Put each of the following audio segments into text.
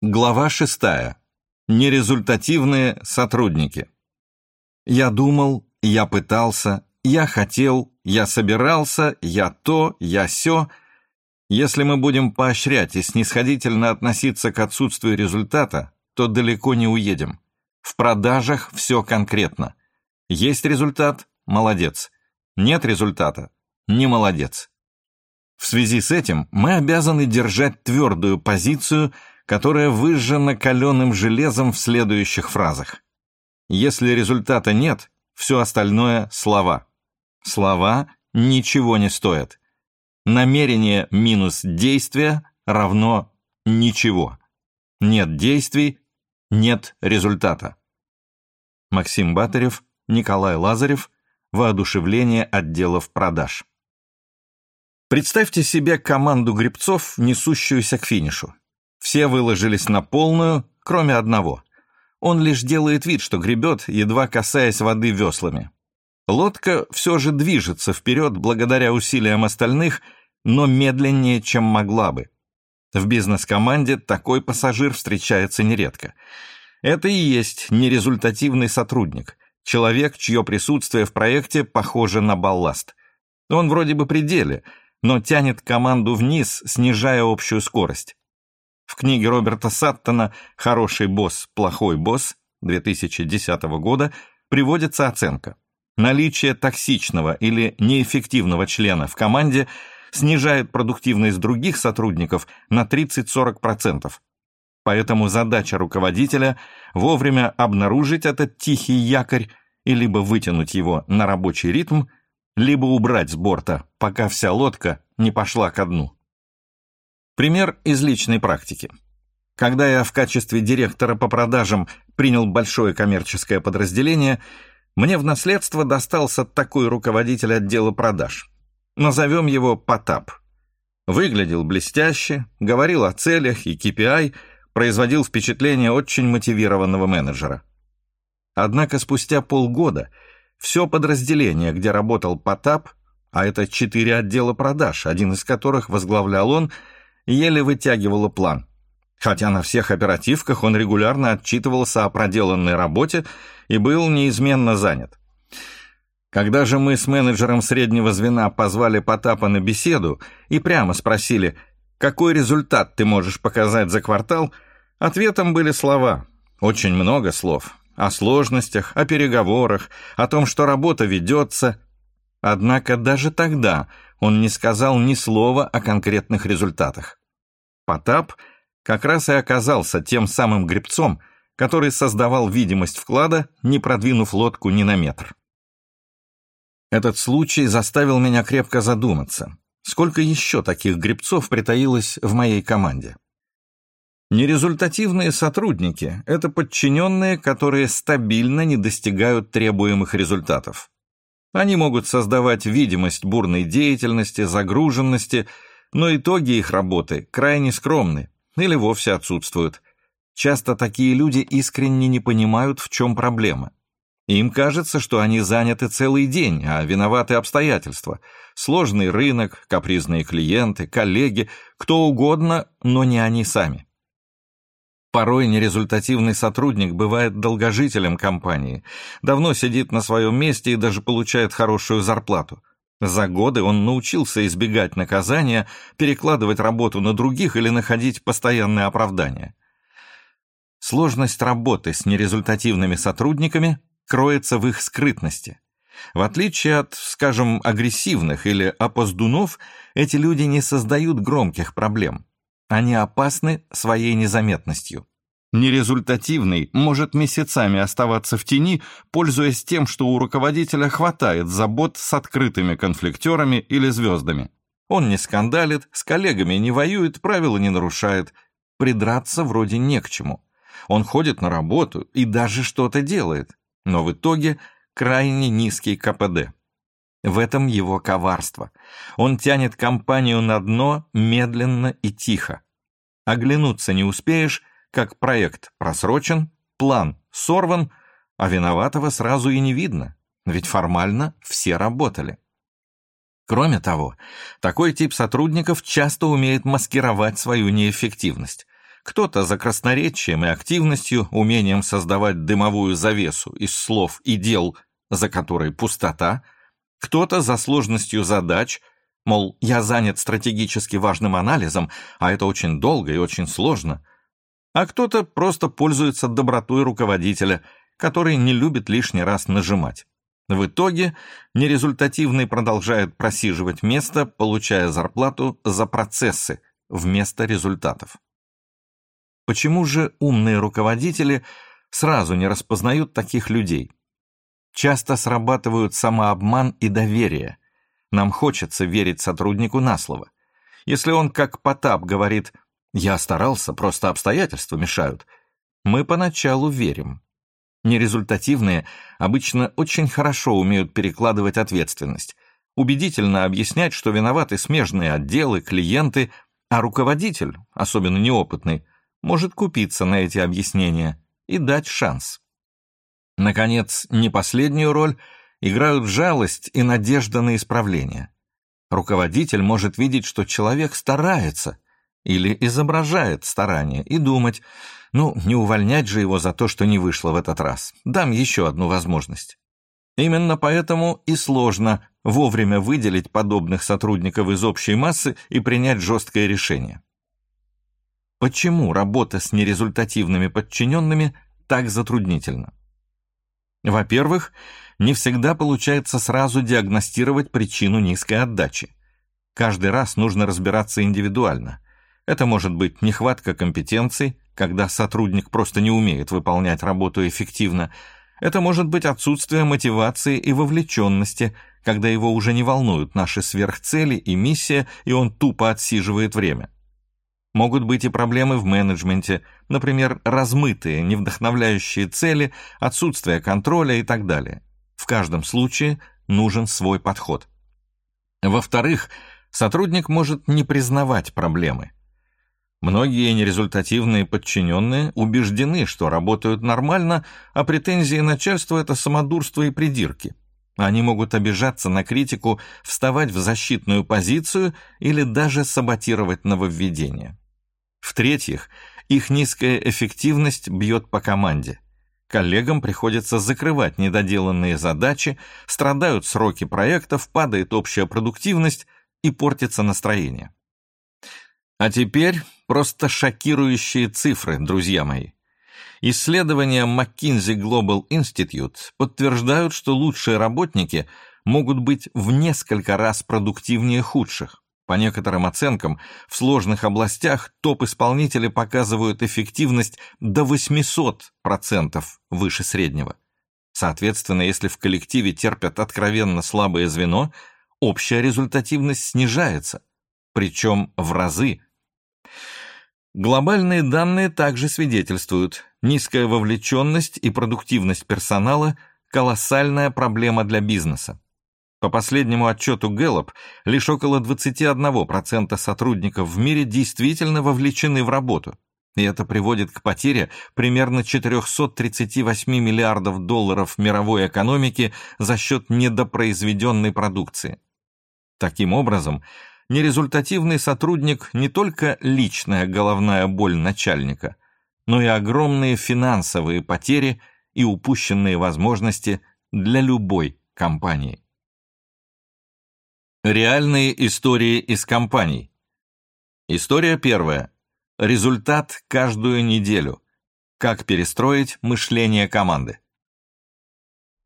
Глава шестая. Нерезультативные сотрудники. Я думал, я пытался, я хотел, я собирался, я то, я сё. Если мы будем поощрять и снисходительно относиться к отсутствию результата, то далеко не уедем. В продажах все конкретно. Есть результат – молодец. Нет результата – не молодец. В связи с этим мы обязаны держать твердую позицию – которая выжжена каленым железом в следующих фразах. Если результата нет, все остальное — слова. Слова ничего не стоят. Намерение минус действие равно ничего. Нет действий — нет результата. Максим Батарев, Николай Лазарев, воодушевление отделов продаж. Представьте себе команду гребцов, несущуюся к финишу. Все выложились на полную, кроме одного. Он лишь делает вид, что гребет, едва касаясь воды веслами. Лодка все же движется вперед благодаря усилиям остальных, но медленнее, чем могла бы. В бизнес-команде такой пассажир встречается нередко. Это и есть нерезультативный сотрудник, человек, чье присутствие в проекте похоже на балласт. Он вроде бы при деле, но тянет команду вниз, снижая общую скорость. В книге Роберта Саттона «Хороший босс, плохой босс» 2010 года приводится оценка. Наличие токсичного или неэффективного члена в команде снижает продуктивность других сотрудников на 30-40%. Поэтому задача руководителя – вовремя обнаружить этот тихий якорь и либо вытянуть его на рабочий ритм, либо убрать с борта, пока вся лодка не пошла ко дну. Пример из личной практики. Когда я в качестве директора по продажам принял большое коммерческое подразделение, мне в наследство достался такой руководитель отдела продаж. Назовем его Потап. Выглядел блестяще, говорил о целях и KPI, производил впечатление очень мотивированного менеджера. Однако спустя полгода все подразделение, где работал Потап, а это четыре отдела продаж, один из которых возглавлял он, еле вытягивала план. Хотя на всех оперативках он регулярно отчитывался о проделанной работе и был неизменно занят. Когда же мы с менеджером среднего звена позвали Потапа на беседу и прямо спросили, какой результат ты можешь показать за квартал, ответом были слова, очень много слов, о сложностях, о переговорах, о том, что работа ведется. Однако даже тогда он не сказал ни слова о конкретных результатах. Потап как раз и оказался тем самым гребцом, который создавал видимость вклада, не продвинув лодку ни на метр. Этот случай заставил меня крепко задуматься, сколько еще таких гребцов притаилось в моей команде. Нерезультативные сотрудники – это подчиненные, которые стабильно не достигают требуемых результатов. Они могут создавать видимость бурной деятельности, загруженности – но итоги их работы крайне скромны или вовсе отсутствуют. Часто такие люди искренне не понимают, в чем проблема. Им кажется, что они заняты целый день, а виноваты обстоятельства. Сложный рынок, капризные клиенты, коллеги, кто угодно, но не они сами. Порой нерезультативный сотрудник бывает долгожителем компании, давно сидит на своем месте и даже получает хорошую зарплату. За годы он научился избегать наказания, перекладывать работу на других или находить постоянные оправдания. Сложность работы с нерезультативными сотрудниками кроется в их скрытности. В отличие от, скажем, агрессивных или опоздунов, эти люди не создают громких проблем. Они опасны своей незаметностью. Нерезультативный может месяцами оставаться в тени, пользуясь тем, что у руководителя хватает забот с открытыми конфликтерами или звездами. Он не скандалит, с коллегами не воюет, правила не нарушает. Придраться вроде не к чему. Он ходит на работу и даже что-то делает, но в итоге крайне низкий КПД. В этом его коварство. Он тянет компанию на дно медленно и тихо. Оглянуться не успеешь, как проект просрочен, план сорван, а виноватого сразу и не видно, ведь формально все работали. Кроме того, такой тип сотрудников часто умеет маскировать свою неэффективность. Кто-то за красноречием и активностью, умением создавать дымовую завесу из слов и дел, за которой пустота, кто-то за сложностью задач, мол, я занят стратегически важным анализом, а это очень долго и очень сложно, а кто-то просто пользуется добротой руководителя, который не любит лишний раз нажимать. В итоге нерезультативный продолжает просиживать место, получая зарплату за процессы вместо результатов. Почему же умные руководители сразу не распознают таких людей? Часто срабатывают самообман и доверие. Нам хочется верить сотруднику на слово. Если он, как Потап, говорит «я старался, просто обстоятельства мешают», мы поначалу верим. Нерезультативные обычно очень хорошо умеют перекладывать ответственность, убедительно объяснять, что виноваты смежные отделы, клиенты, а руководитель, особенно неопытный, может купиться на эти объяснения и дать шанс. Наконец, не последнюю роль играют жалость и надежда на исправление. Руководитель может видеть, что человек старается или изображает старание и думать, ну, не увольнять же его за то, что не вышло в этот раз. Дам еще одну возможность. Именно поэтому и сложно вовремя выделить подобных сотрудников из общей массы и принять жесткое решение. Почему работа с нерезультативными подчиненными так затруднительна? Во-первых, не всегда получается сразу диагностировать причину низкой отдачи. Каждый раз нужно разбираться индивидуально. Это может быть нехватка компетенций, когда сотрудник просто не умеет выполнять работу эффективно. Это может быть отсутствие мотивации и вовлеченности, когда его уже не волнуют наши сверхцели и миссия, и он тупо отсиживает время. Могут быть и проблемы в менеджменте, например, размытые, невдохновляющие цели, отсутствие контроля и так далее. В каждом случае нужен свой подход. Во-вторых, сотрудник может не признавать проблемы. Многие нерезультативные подчиненные убеждены, что работают нормально, а претензии начальства – это самодурство и придирки. Они могут обижаться на критику, вставать в защитную позицию или даже саботировать нововведение. В-третьих, их низкая эффективность бьет по команде. Коллегам приходится закрывать недоделанные задачи, страдают сроки проектов, падает общая продуктивность и портится настроение. А теперь просто шокирующие цифры, друзья мои. Исследования McKinsey Global Institute подтверждают, что лучшие работники могут быть в несколько раз продуктивнее худших. По некоторым оценкам, в сложных областях топ-исполнители показывают эффективность до 800% выше среднего. Соответственно, если в коллективе терпят откровенно слабое звено, общая результативность снижается, причем в разы. Глобальные данные также свидетельствуют, низкая вовлеченность и продуктивность персонала – колоссальная проблема для бизнеса. По последнему отчету Gallup, лишь около 21% сотрудников в мире действительно вовлечены в работу, и это приводит к потере примерно 438 миллиардов долларов мировой экономики за счет недопроизведенной продукции. Таким образом, нерезультативный сотрудник не только личная головная боль начальника, но и огромные финансовые потери и упущенные возможности для любой компании. Реальные истории из компаний. История первая. Результат каждую неделю. Как перестроить мышление команды.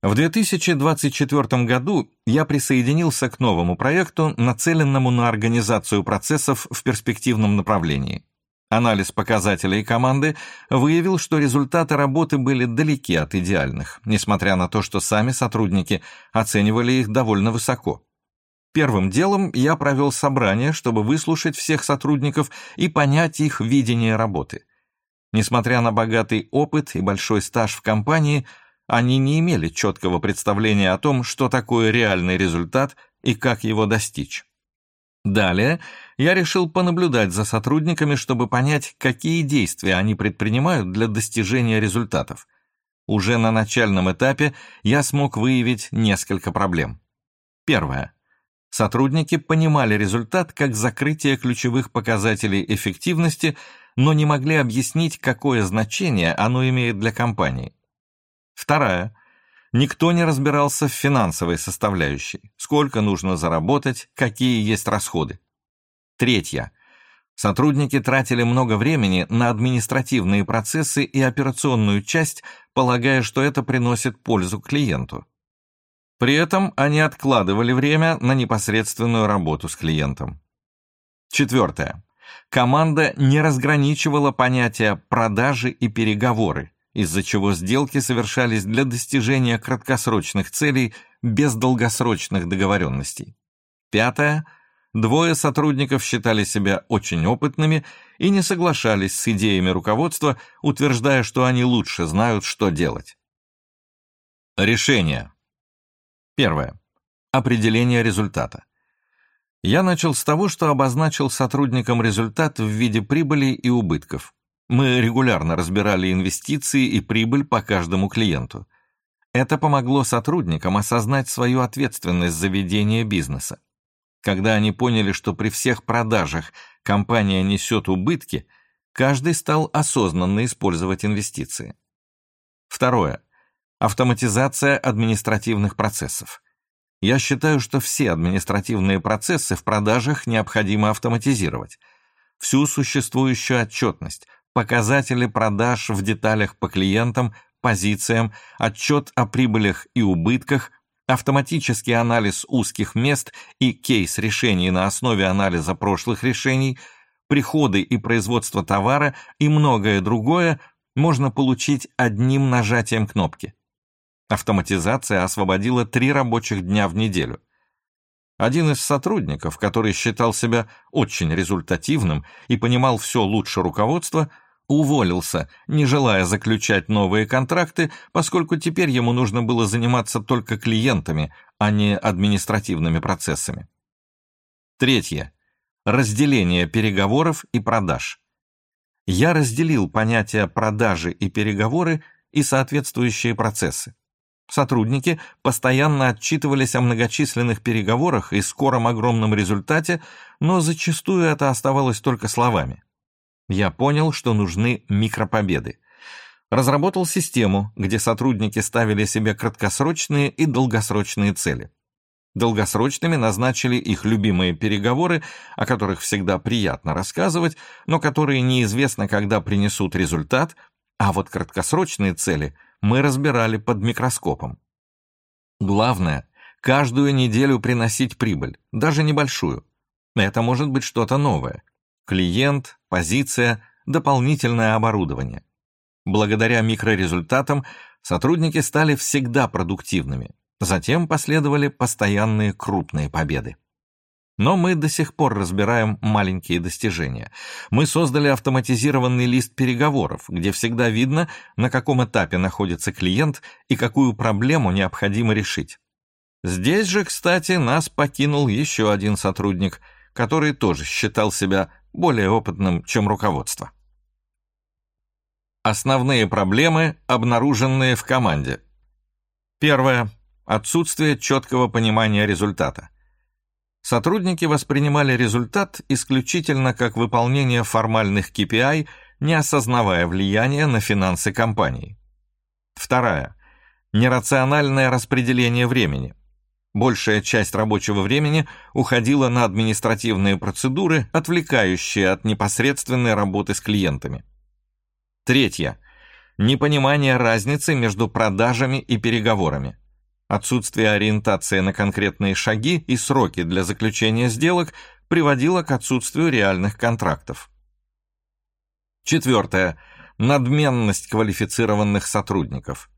В 2024 году я присоединился к новому проекту, нацеленному на организацию процессов в перспективном направлении. Анализ показателей команды выявил, что результаты работы были далеки от идеальных, несмотря на то, что сами сотрудники оценивали их довольно высоко. Первым делом я провел собрание, чтобы выслушать всех сотрудников и понять их видение работы. Несмотря на богатый опыт и большой стаж в компании, они не имели четкого представления о том, что такое реальный результат и как его достичь. Далее я решил понаблюдать за сотрудниками, чтобы понять, какие действия они предпринимают для достижения результатов. Уже на начальном этапе я смог выявить несколько проблем. Первое. Сотрудники понимали результат как закрытие ключевых показателей эффективности, но не могли объяснить, какое значение оно имеет для компании. Вторая. Никто не разбирался в финансовой составляющей, сколько нужно заработать, какие есть расходы. Третья. Сотрудники тратили много времени на административные процессы и операционную часть, полагая, что это приносит пользу клиенту. При этом они откладывали время на непосредственную работу с клиентом. Четвертое. Команда не разграничивала понятия продажи и переговоры, из-за чего сделки совершались для достижения краткосрочных целей без долгосрочных договоренностей. Пятое. Двое сотрудников считали себя очень опытными и не соглашались с идеями руководства, утверждая, что они лучше знают, что делать. Решение. Первое. Определение результата. Я начал с того, что обозначил сотрудникам результат в виде прибыли и убытков. Мы регулярно разбирали инвестиции и прибыль по каждому клиенту. Это помогло сотрудникам осознать свою ответственность за ведение бизнеса. Когда они поняли, что при всех продажах компания несет убытки, каждый стал осознанно использовать инвестиции. Второе. Автоматизация административных процессов. Я считаю, что все административные процессы в продажах необходимо автоматизировать. Всю существующую отчетность, показатели продаж в деталях по клиентам, позициям, отчет о прибылях и убытках – автоматический анализ узких мест и кейс решений на основе анализа прошлых решений, приходы и производство товара и многое другое можно получить одним нажатием кнопки. Автоматизация освободила три рабочих дня в неделю. Один из сотрудников, который считал себя очень результативным и понимал все лучше руководства, уволился, не желая заключать новые контракты, поскольку теперь ему нужно было заниматься только клиентами, а не административными процессами. Третье. Разделение переговоров и продаж. Я разделил понятия продажи и переговоры и соответствующие процессы. Сотрудники постоянно отчитывались о многочисленных переговорах и скором огромном результате, но зачастую это оставалось только словами. Я понял, что нужны микропобеды. Разработал систему, где сотрудники ставили себе краткосрочные и долгосрочные цели. Долгосрочными назначили их любимые переговоры, о которых всегда приятно рассказывать, но которые неизвестно, когда принесут результат, а вот краткосрочные цели мы разбирали под микроскопом. Главное – каждую неделю приносить прибыль, даже небольшую. Это может быть что-то новое клиент, позиция, дополнительное оборудование. Благодаря микрорезультатам сотрудники стали всегда продуктивными. Затем последовали постоянные крупные победы. Но мы до сих пор разбираем маленькие достижения. Мы создали автоматизированный лист переговоров, где всегда видно, на каком этапе находится клиент и какую проблему необходимо решить. Здесь же, кстати, нас покинул еще один сотрудник, который тоже считал себя более опытным, чем руководство. Основные проблемы, обнаруженные в команде. Первое. Отсутствие четкого понимания результата. Сотрудники воспринимали результат исключительно как выполнение формальных KPI, не осознавая влияния на финансы компании. Вторая. Нерациональное распределение времени. Большая часть рабочего времени уходила на административные процедуры, отвлекающие от непосредственной работы с клиентами. Третье. Непонимание разницы между продажами и переговорами. Отсутствие ориентации на конкретные шаги и сроки для заключения сделок приводило к отсутствию реальных контрактов. Четвертое. Надменность квалифицированных сотрудников.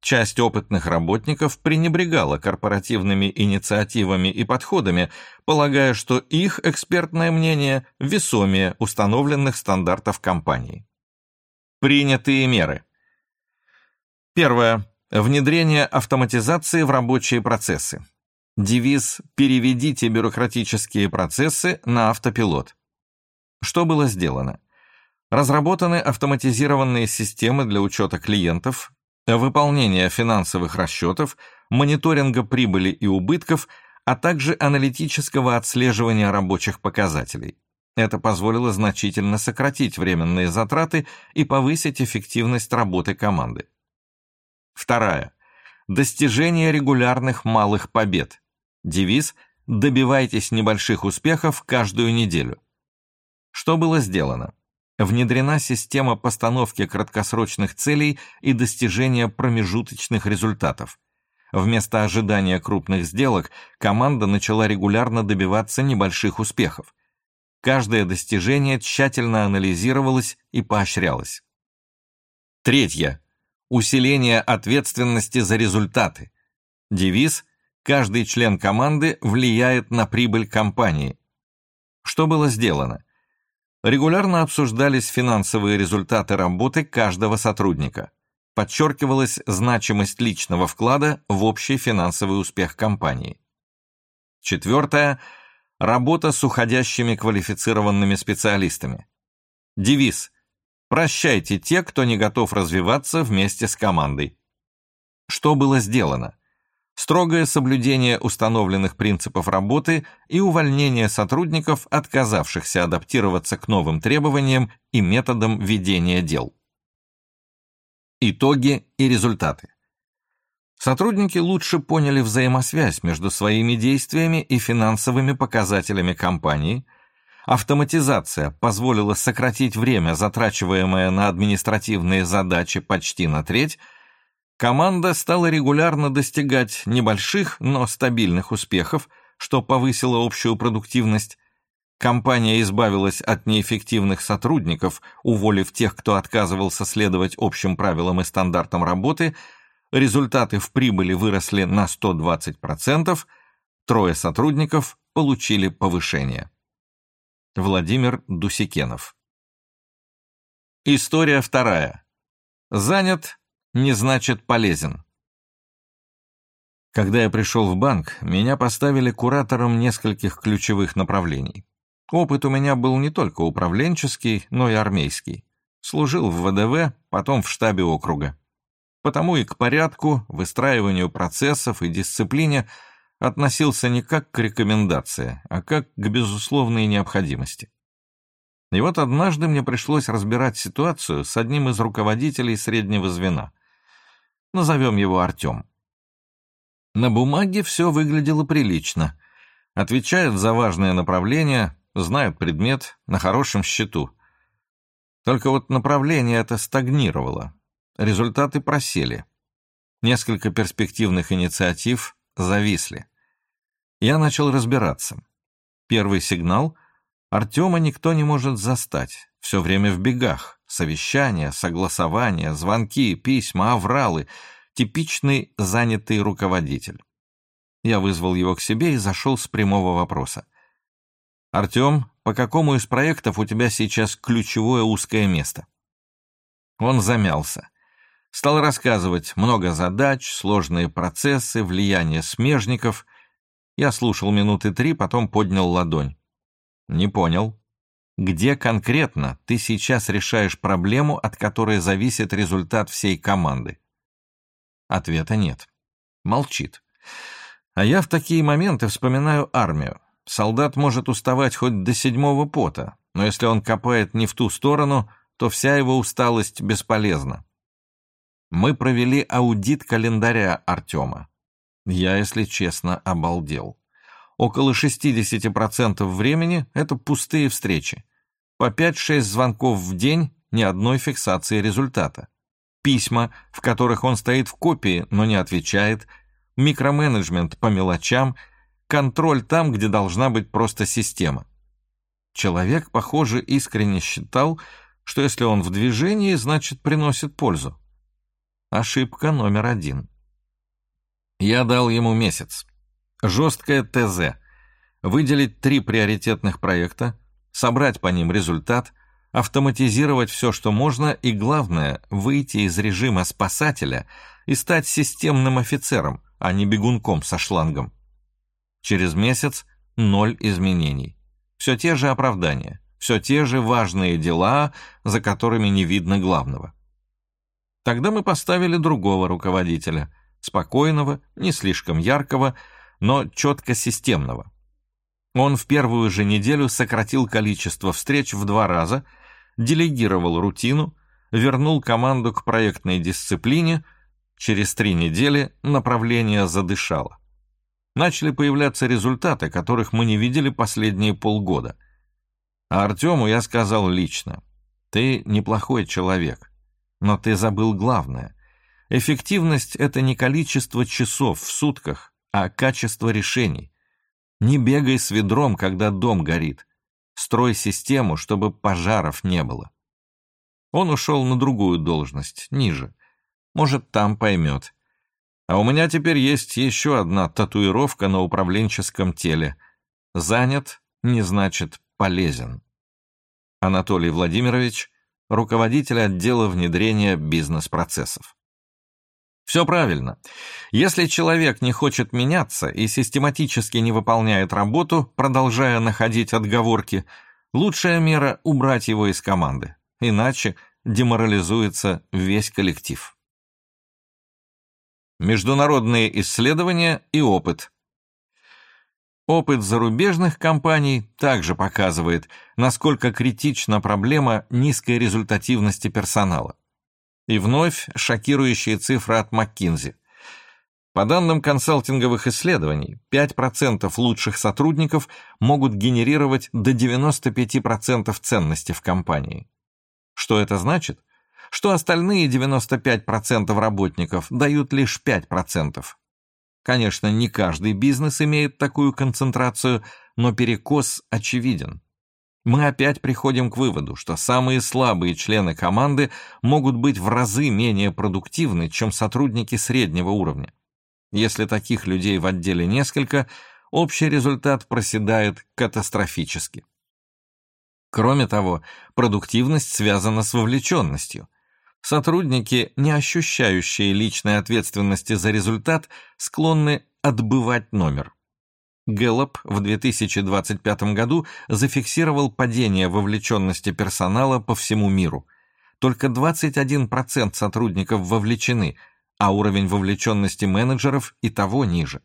Часть опытных работников пренебрегала корпоративными инициативами и подходами, полагая, что их экспертное мнение весомее установленных стандартов компании. Принятые меры. Первое. Внедрение автоматизации в рабочие процессы. Девиз «Переведите бюрократические процессы на автопилот». Что было сделано? Разработаны автоматизированные системы для учета клиентов, выполнения финансовых расчетов, мониторинга прибыли и убытков, а также аналитического отслеживания рабочих показателей. Это позволило значительно сократить временные затраты и повысить эффективность работы команды. Вторая. Достижение регулярных малых побед. Девиз «Добивайтесь небольших успехов каждую неделю». Что было сделано? Внедрена система постановки краткосрочных целей и достижения промежуточных результатов. Вместо ожидания крупных сделок команда начала регулярно добиваться небольших успехов. Каждое достижение тщательно анализировалось и поощрялось. Третье. Усиление ответственности за результаты. Девиз «Каждый член команды влияет на прибыль компании». Что было сделано? Регулярно обсуждались финансовые результаты работы каждого сотрудника. Подчеркивалась значимость личного вклада в общий финансовый успех компании. Четвертое – Работа с уходящими квалифицированными специалистами. Девиз «Прощайте те, кто не готов развиваться вместе с командой». Что было сделано? Строгое соблюдение установленных принципов работы и увольнение сотрудников, отказавшихся адаптироваться к новым требованиям и методам ведения дел. Итоги и результаты. Сотрудники лучше поняли взаимосвязь между своими действиями и финансовыми показателями компании, автоматизация позволила сократить время, затрачиваемое на административные задачи почти на треть, команда стала регулярно достигать небольших, но стабильных успехов, что повысило общую продуктивность, Компания избавилась от неэффективных сотрудников, уволив тех, кто отказывался следовать общим правилам и стандартам работы – результаты в прибыли выросли на 120%, трое сотрудников получили повышение. Владимир Дусикенов История вторая. Занят не значит полезен. Когда я пришел в банк, меня поставили куратором нескольких ключевых направлений. Опыт у меня был не только управленческий, но и армейский. Служил в ВДВ, потом в штабе округа. Потому и к порядку, выстраиванию процессов и дисциплине относился не как к рекомендации, а как к безусловной необходимости. И вот однажды мне пришлось разбирать ситуацию с одним из руководителей среднего звена. Назовем его Артем. На бумаге все выглядело прилично. Отвечает за важное направление, знает предмет, на хорошем счету. Только вот направление это стагнировало, Результаты просели. Несколько перспективных инициатив зависли. Я начал разбираться. Первый сигнал — Артема никто не может застать. Все время в бегах. Совещания, согласования, звонки, письма, авралы. Типичный занятый руководитель. Я вызвал его к себе и зашел с прямого вопроса. «Артем, по какому из проектов у тебя сейчас ключевое узкое место?» Он замялся. Стал рассказывать много задач, сложные процессы, влияние смежников. Я слушал минуты три, потом поднял ладонь. Не понял. Где конкретно ты сейчас решаешь проблему, от которой зависит результат всей команды? Ответа нет. Молчит. А я в такие моменты вспоминаю армию. Солдат может уставать хоть до седьмого пота, но если он копает не в ту сторону, то вся его усталость бесполезна мы провели аудит календаря Артема. Я, если честно, обалдел. Около 60% времени это пустые встречи. По 5-6 звонков в день, ни одной фиксации результата. Письма, в которых он стоит в копии, но не отвечает, микроменеджмент по мелочам, контроль там, где должна быть просто система. Человек, похоже, искренне считал, что если он в движении, значит приносит пользу. Ошибка номер один. Я дал ему месяц. Жесткое ТЗ. Выделить три приоритетных проекта, собрать по ним результат, автоматизировать все, что можно, и, главное, выйти из режима спасателя и стать системным офицером, а не бегунком со шлангом. Через месяц ноль изменений. Все те же оправдания, все те же важные дела, за которыми не видно главного. Тогда мы поставили другого руководителя, спокойного, не слишком яркого, но четко системного. Он в первую же неделю сократил количество встреч в два раза, делегировал рутину, вернул команду к проектной дисциплине, через три недели направление задышало. Начали появляться результаты, которых мы не видели последние полгода. А Артему я сказал лично, ты неплохой человек, но ты забыл главное. Эффективность — это не количество часов в сутках, а качество решений. Не бегай с ведром, когда дом горит. Строй систему, чтобы пожаров не было. Он ушел на другую должность, ниже. Может, там поймет. А у меня теперь есть еще одна татуировка на управленческом теле. Занят не значит полезен. Анатолий Владимирович, руководитель отдела внедрения бизнес-процессов. Все правильно. Если человек не хочет меняться и систематически не выполняет работу, продолжая находить отговорки, лучшая мера – убрать его из команды. Иначе деморализуется весь коллектив. Международные исследования и опыт. Опыт зарубежных компаний также показывает, насколько критична проблема низкой результативности персонала. И вновь шокирующие цифры от McKinsey. По данным консалтинговых исследований, 5% лучших сотрудников могут генерировать до 95% ценности в компании. Что это значит? Что остальные 95% работников дают лишь 5%. Конечно, не каждый бизнес имеет такую концентрацию, но перекос очевиден мы опять приходим к выводу, что самые слабые члены команды могут быть в разы менее продуктивны, чем сотрудники среднего уровня. Если таких людей в отделе несколько, общий результат проседает катастрофически. Кроме того, продуктивность связана с вовлеченностью. Сотрудники, не ощущающие личной ответственности за результат, склонны отбывать номер. Гэллоп в 2025 году зафиксировал падение вовлеченности персонала по всему миру. Только 21% сотрудников вовлечены, а уровень вовлеченности менеджеров и того ниже.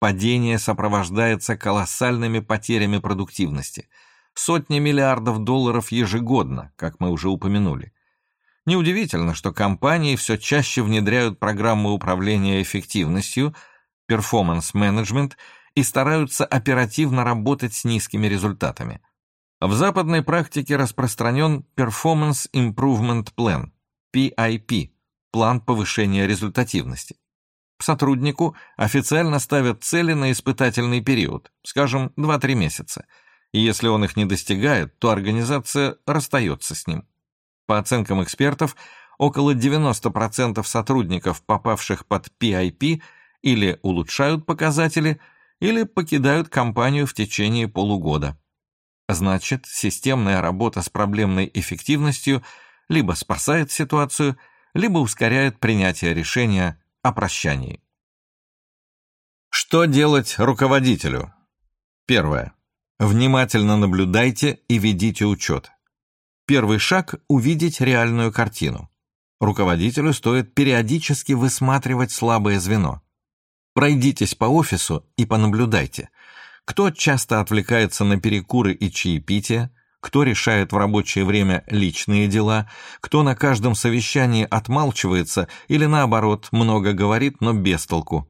Падение сопровождается колоссальными потерями продуктивности. Сотни миллиардов долларов ежегодно, как мы уже упомянули. Неудивительно, что компании все чаще внедряют программы управления эффективностью, перформанс-менеджмент и стараются оперативно работать с низкими результатами. В западной практике распространен Performance Improvement Plan, PIP, план повышения результативности. Сотруднику официально ставят цели на испытательный период, скажем, 2-3 месяца, и если он их не достигает, то организация расстается с ним. По оценкам экспертов, около 90% сотрудников, попавших под PIP, или улучшают показатели, или покидают компанию в течение полугода. Значит, системная работа с проблемной эффективностью либо спасает ситуацию, либо ускоряет принятие решения о прощании. Что делать руководителю? Первое. Внимательно наблюдайте и ведите учет. Первый шаг – увидеть реальную картину. Руководителю стоит периодически высматривать слабое звено. Пройдитесь по офису и понаблюдайте, кто часто отвлекается на перекуры и чаепития, кто решает в рабочее время личные дела, кто на каждом совещании отмалчивается или наоборот много говорит, но без толку.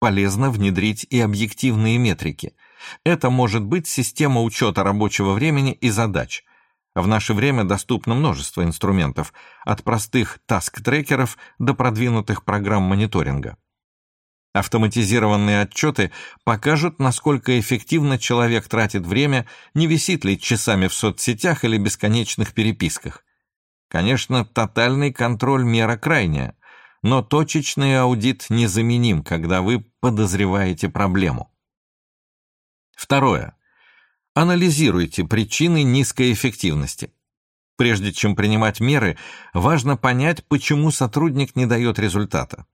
Полезно внедрить и объективные метрики. Это может быть система учета рабочего времени и задач. В наше время доступно множество инструментов, от простых таск-трекеров до продвинутых программ мониторинга. Автоматизированные отчеты покажут, насколько эффективно человек тратит время, не висит ли часами в соцсетях или бесконечных переписках. Конечно, тотальный контроль мера крайняя, но точечный аудит незаменим, когда вы подозреваете проблему. Второе. Анализируйте причины низкой эффективности. Прежде чем принимать меры, важно понять, почему сотрудник не дает результата.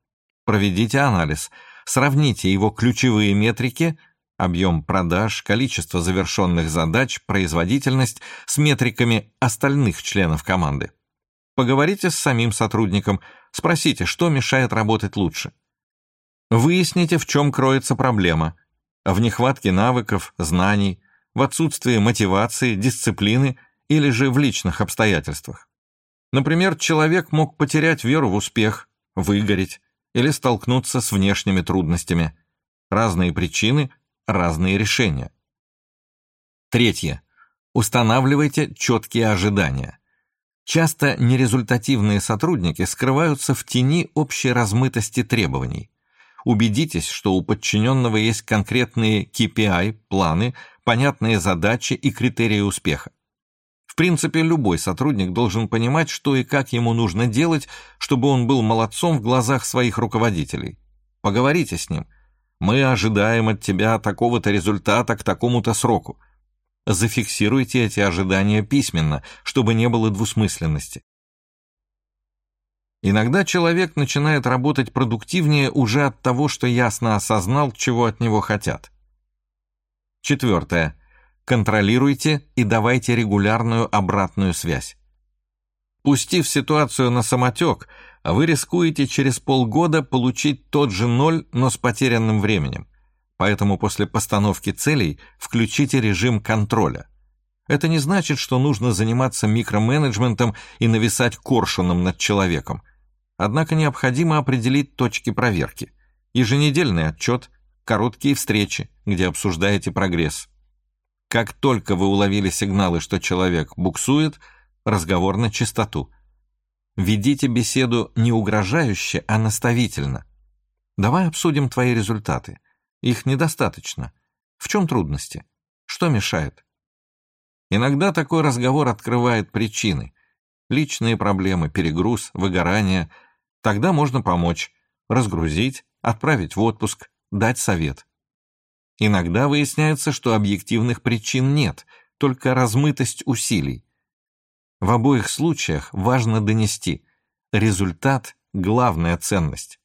Проведите анализ – Сравните его ключевые метрики – объем продаж, количество завершенных задач, производительность – с метриками остальных членов команды. Поговорите с самим сотрудником, спросите, что мешает работать лучше. Выясните, в чем кроется проблема. В нехватке навыков, знаний, в отсутствии мотивации, дисциплины или же в личных обстоятельствах. Например, человек мог потерять веру в успех, выгореть или столкнуться с внешними трудностями. Разные причины, разные решения. Третье. Устанавливайте четкие ожидания. Часто нерезультативные сотрудники скрываются в тени общей размытости требований. Убедитесь, что у подчиненного есть конкретные KPI, планы, понятные задачи и критерии успеха. В принципе, любой сотрудник должен понимать, что и как ему нужно делать, чтобы он был молодцом в глазах своих руководителей. Поговорите с ним. Мы ожидаем от тебя такого-то результата к такому-то сроку. Зафиксируйте эти ожидания письменно, чтобы не было двусмысленности. Иногда человек начинает работать продуктивнее уже от того, что ясно осознал, чего от него хотят. Четвертое. Контролируйте и давайте регулярную обратную связь. Пустив ситуацию на самотек, вы рискуете через полгода получить тот же ноль, но с потерянным временем. Поэтому после постановки целей включите режим контроля. Это не значит, что нужно заниматься микроменеджментом и нависать коршуном над человеком. Однако необходимо определить точки проверки. Еженедельный отчет, короткие встречи, где обсуждаете прогресс. Как только вы уловили сигналы, что человек буксует, разговор на чистоту. Ведите беседу не угрожающе, а наставительно. Давай обсудим твои результаты. Их недостаточно. В чем трудности? Что мешает? Иногда такой разговор открывает причины. Личные проблемы, перегруз, выгорание. Тогда можно помочь, разгрузить, отправить в отпуск, дать совет. Иногда выясняется, что объективных причин нет, только размытость усилий. В обоих случаях важно донести. Результат – главная ценность.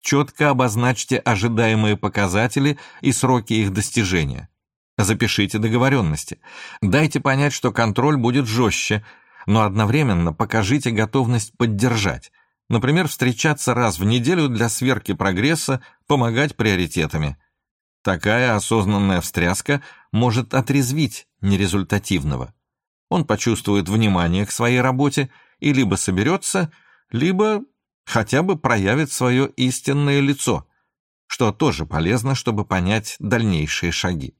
Четко обозначьте ожидаемые показатели и сроки их достижения. Запишите договоренности. Дайте понять, что контроль будет жестче, но одновременно покажите готовность поддержать. Например, встречаться раз в неделю для сверки прогресса, помогать приоритетами. Такая осознанная встряска может отрезвить нерезультативного. Он почувствует внимание к своей работе и либо соберется, либо хотя бы проявит свое истинное лицо, что тоже полезно, чтобы понять дальнейшие шаги.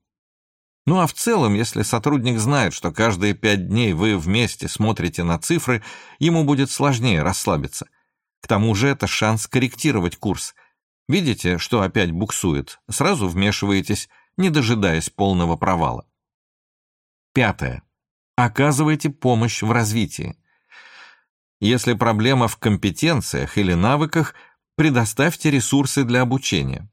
Ну а в целом, если сотрудник знает, что каждые пять дней вы вместе смотрите на цифры, ему будет сложнее расслабиться. К тому же это шанс корректировать курс. Видите, что опять буксует, сразу вмешиваетесь, не дожидаясь полного провала. Пятое. Оказывайте помощь в развитии. Если проблема в компетенциях или навыках, предоставьте ресурсы для обучения.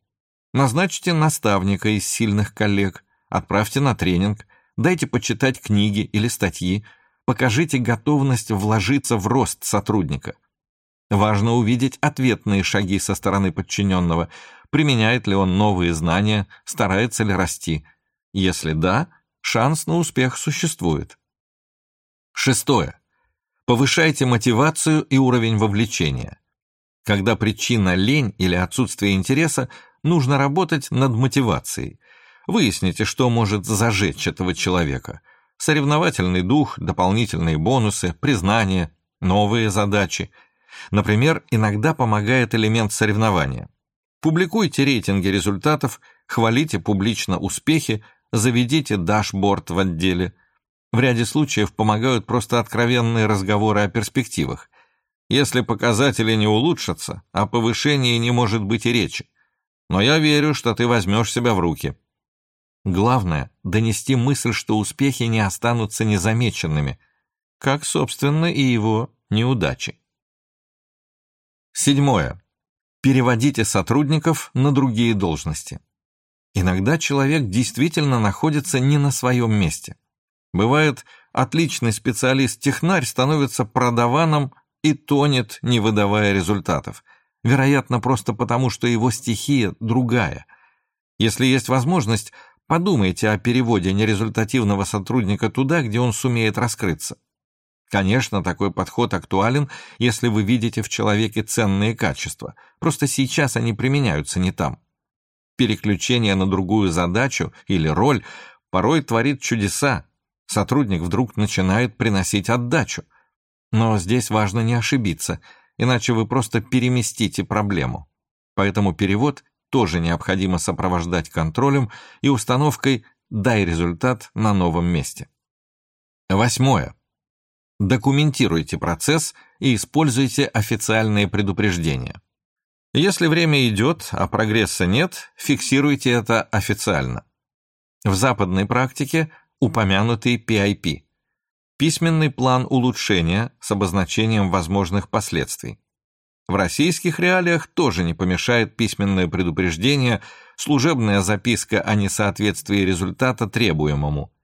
Назначьте наставника из сильных коллег, отправьте на тренинг, дайте почитать книги или статьи, покажите готовность вложиться в рост сотрудника. Важно увидеть ответные шаги со стороны подчиненного, применяет ли он новые знания, старается ли расти. Если да, шанс на успех существует. Шестое. Повышайте мотивацию и уровень вовлечения. Когда причина лень или отсутствие интереса, нужно работать над мотивацией. Выясните, что может зажечь этого человека. Соревновательный дух, дополнительные бонусы, признание, новые задачи. Например, иногда помогает элемент соревнования. Публикуйте рейтинги результатов, хвалите публично успехи, заведите дашборд в отделе – в ряде случаев помогают просто откровенные разговоры о перспективах. Если показатели не улучшатся, о повышении не может быть и речи. Но я верю, что ты возьмешь себя в руки. Главное – донести мысль, что успехи не останутся незамеченными, как, собственно, и его неудачи. Седьмое. Переводите сотрудников на другие должности. Иногда человек действительно находится не на своем месте – Бывает, отличный специалист-технарь становится продаваном и тонет, не выдавая результатов. Вероятно, просто потому, что его стихия другая. Если есть возможность, подумайте о переводе нерезультативного сотрудника туда, где он сумеет раскрыться. Конечно, такой подход актуален, если вы видите в человеке ценные качества, просто сейчас они применяются не там. Переключение на другую задачу или роль порой творит чудеса, сотрудник вдруг начинает приносить отдачу. Но здесь важно не ошибиться, иначе вы просто переместите проблему. Поэтому перевод тоже необходимо сопровождать контролем и установкой «дай результат на новом месте». Восьмое. Документируйте процесс и используйте официальные предупреждения. Если время идет, а прогресса нет, фиксируйте это официально. В западной практике упомянутый PIP – письменный план улучшения с обозначением возможных последствий. В российских реалиях тоже не помешает письменное предупреждение, служебная записка о несоответствии результата требуемому –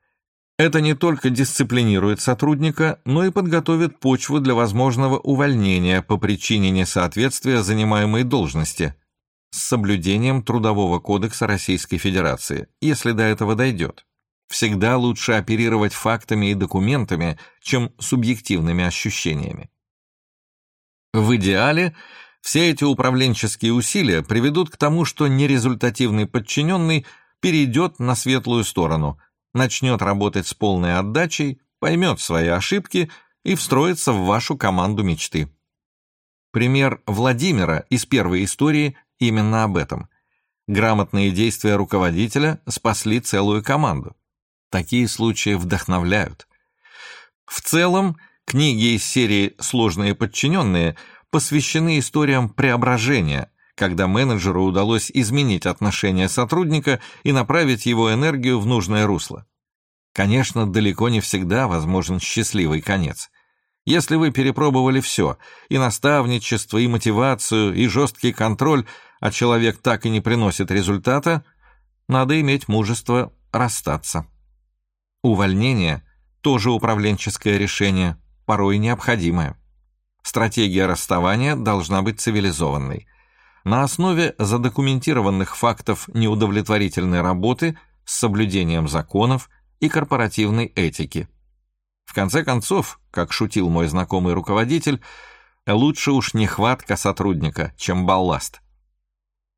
это не только дисциплинирует сотрудника, но и подготовит почву для возможного увольнения по причине несоответствия занимаемой должности с соблюдением Трудового кодекса Российской Федерации, если до этого дойдет. Всегда лучше оперировать фактами и документами, чем субъективными ощущениями. В идеале все эти управленческие усилия приведут к тому, что нерезультативный подчиненный перейдет на светлую сторону – начнет работать с полной отдачей, поймет свои ошибки и встроится в вашу команду мечты. Пример Владимира из первой истории именно об этом. Грамотные действия руководителя спасли целую команду. Такие случаи вдохновляют. В целом, книги из серии «Сложные подчиненные» посвящены историям преображения, когда менеджеру удалось изменить отношение сотрудника и направить его энергию в нужное русло. Конечно, далеко не всегда возможен счастливый конец. Если вы перепробовали все, и наставничество, и мотивацию, и жесткий контроль, а человек так и не приносит результата, надо иметь мужество расстаться. Увольнение – тоже управленческое решение, порой необходимое. Стратегия расставания должна быть цивилизованной на основе задокументированных фактов неудовлетворительной работы с соблюдением законов и корпоративной этики. В конце концов, как шутил мой знакомый руководитель, лучше уж нехватка сотрудника, чем балласт.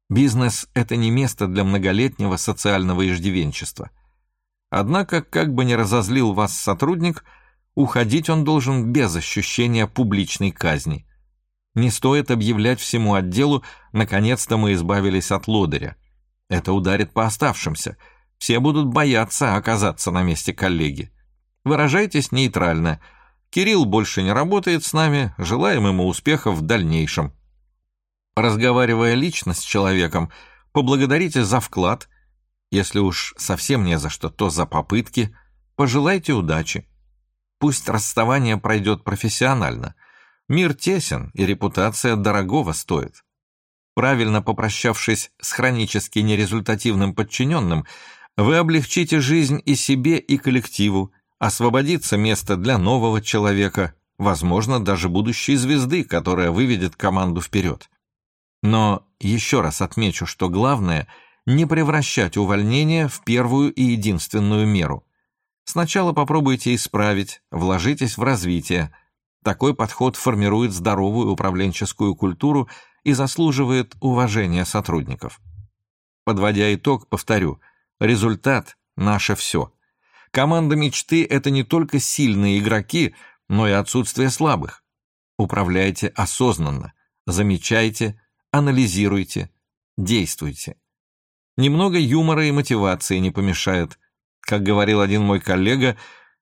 Бизнес – это не место для многолетнего социального иждивенчества. Однако, как бы ни разозлил вас сотрудник, уходить он должен без ощущения публичной казни – не стоит объявлять всему отделу «наконец-то мы избавились от лодыря». Это ударит по оставшимся. Все будут бояться оказаться на месте коллеги. Выражайтесь нейтрально. Кирилл больше не работает с нами, желаем ему успехов в дальнейшем. Разговаривая лично с человеком, поблагодарите за вклад. Если уж совсем не за что, то за попытки. Пожелайте удачи. Пусть расставание пройдет профессионально – Мир тесен, и репутация дорогого стоит. Правильно попрощавшись с хронически нерезультативным подчиненным, вы облегчите жизнь и себе, и коллективу, освободится место для нового человека, возможно, даже будущей звезды, которая выведет команду вперед. Но еще раз отмечу, что главное – не превращать увольнение в первую и единственную меру. Сначала попробуйте исправить, вложитесь в развитие – такой подход формирует здоровую управленческую культуру и заслуживает уважения сотрудников. Подводя итог, повторю, результат – наше все. Команда мечты – это не только сильные игроки, но и отсутствие слабых. Управляйте осознанно, замечайте, анализируйте, действуйте. Немного юмора и мотивации не помешает. Как говорил один мой коллега,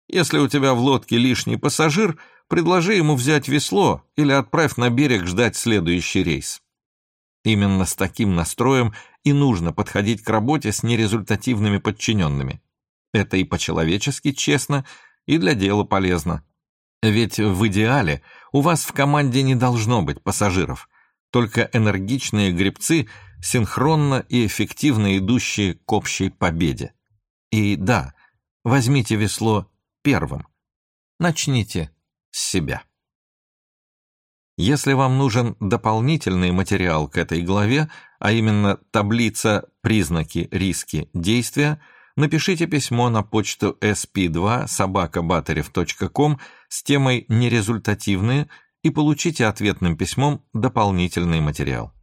если у тебя в лодке лишний пассажир – Предложи ему взять весло или отправь на берег ждать следующий рейс. Именно с таким настроем и нужно подходить к работе с нерезультативными подчиненными. Это и по-человечески честно, и для дела полезно. Ведь в идеале у вас в команде не должно быть пассажиров, только энергичные гребцы, синхронно и эффективно идущие к общей победе. И да, возьмите весло первым. Начните с себя. Если вам нужен дополнительный материал к этой главе, а именно таблица «Признаки, риски, действия», напишите письмо на почту sp2 собакабатарев.ком с темой «Нерезультативные» и получите ответным письмом дополнительный материал.